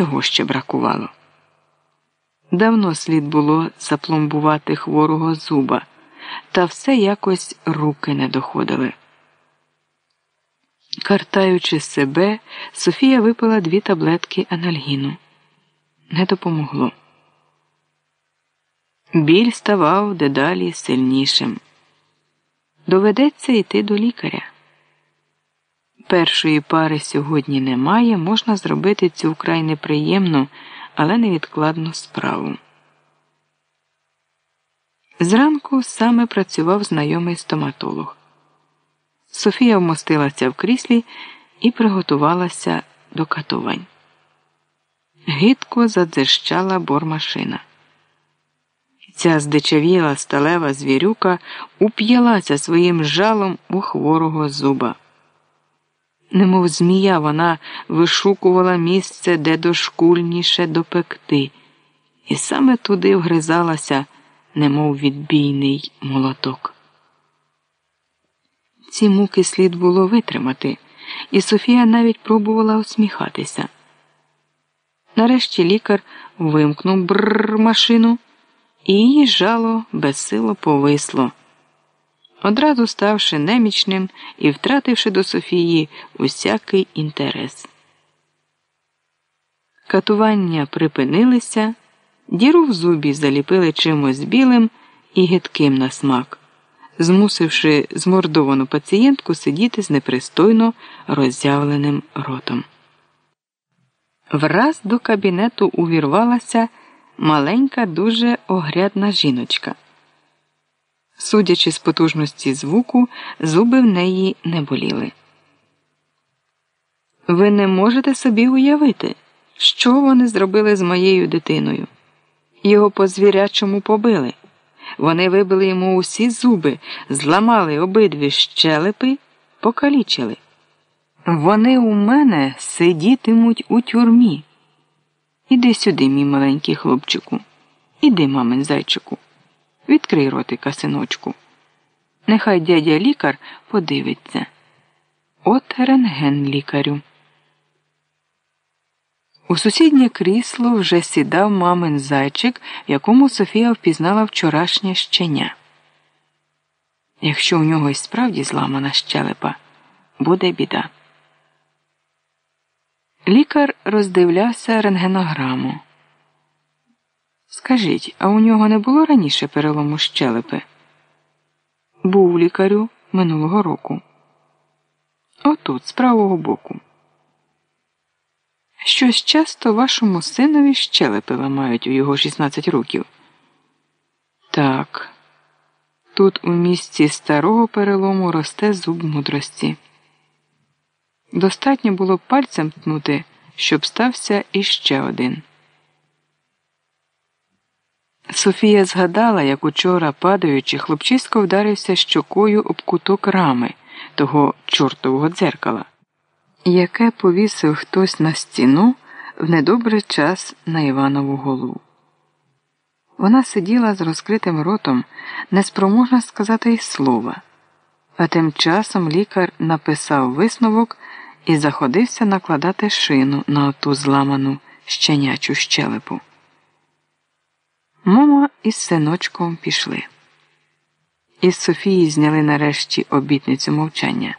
цього ще бракувало. Давно слід було запломбувати хворого зуба, та все якось руки не доходили. Картаючи себе, Софія випила дві таблетки анальгіну. Не допомогло. Біль ставав дедалі сильнішим. Доведеться йти до лікаря. Першої пари сьогодні немає, можна зробити цю вкрай неприємну, але невідкладну справу. Зранку саме працював знайомий стоматолог. Софія вмостилася в кріслі і приготувалася до катувань. Гидко задзищала бормашина. Ця здичавіла сталева звірюка уп'ялася своїм жалом у хворого зуба. Немов змія, вона вишукувала місце, де дошкульніше допекти, і саме туди вгризалася, немов відбійний молоток. Ці муки слід було витримати, і Софія навіть пробувала усміхатися. Нарешті лікар вимкнув бррр машину, і її жало безсило повисло, одразу ставши немічним і втративши до Софії усякий інтерес. Катування припинилися, діру в зубі заліпили чимось білим і гидким на смак змусивши змордовану пацієнтку сидіти з непристойно роззявленим ротом. Враз до кабінету увірвалася маленька, дуже огрядна жіночка. Судячи з потужності звуку, зуби в неї не боліли. Ви не можете собі уявити, що вони зробили з моєю дитиною. Його по звірячому побили. Вони вибили йому усі зуби, зламали обидві щелепи, покалічили. Вони у мене сидітимуть у тюрмі. Іди сюди, мій маленький хлопчику. Іди, мамин зайчику. Відкрий ротика, синочку. Нехай дядя лікар подивиться. От рентген лікарю. У сусіднє крісло вже сідав мамин зайчик, якому Софія впізнала вчорашнє щеня. Якщо у нього й справді зламана щелепа, буде біда. Лікар роздивлявся рентгенограму. Скажіть, а у нього не було раніше перелому щелепи? Був лікарю минулого року. Отут, з правого боку. Щось часто вашому синові щелепи ламають у його 16 років. Так, тут у місці старого перелому росте зуб мудрості. Достатньо було пальцем тнути, щоб стався іще один. Софія згадала, як учора, падаючи, хлопчисько вдарився щокою об куток рами того чортового дзеркала яке повісив хтось на стіну в недобрий час на Іванову голову. Вона сиділа з розкритим ротом, неспроможна сказати й слова, а тим часом лікар написав висновок і заходився накладати шину на оту зламану щенячу щелепу. Мама із синочком пішли. Із Софії зняли нарешті обітницю мовчання.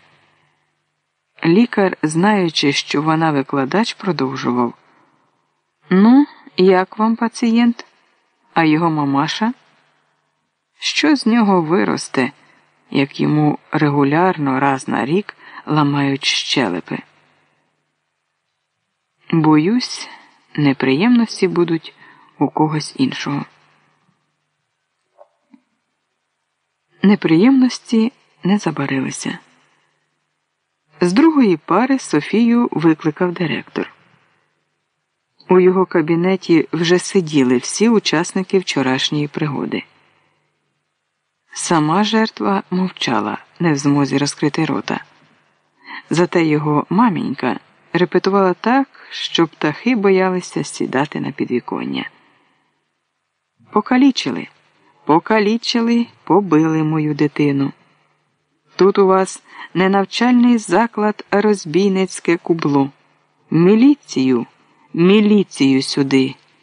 Лікар, знаючи, що вона викладач, продовжував. Ну, як вам пацієнт? А його мамаша? Що з нього виросте, як йому регулярно раз на рік ламають щелепи? Боюсь, неприємності будуть у когось іншого. Неприємності не забарилися. З другої пари Софію викликав директор. У його кабінеті вже сиділи всі учасники вчорашньої пригоди. Сама жертва мовчала, не в змозі розкрити рота. Зате його мамінька репетувала так, що птахи боялися сідати на підвіконня. Покалічили, покалічили, побили мою дитину. Тут у вас не навчальний заклад, а розбійницьке кубло. Міліцію, Міліцію сюди.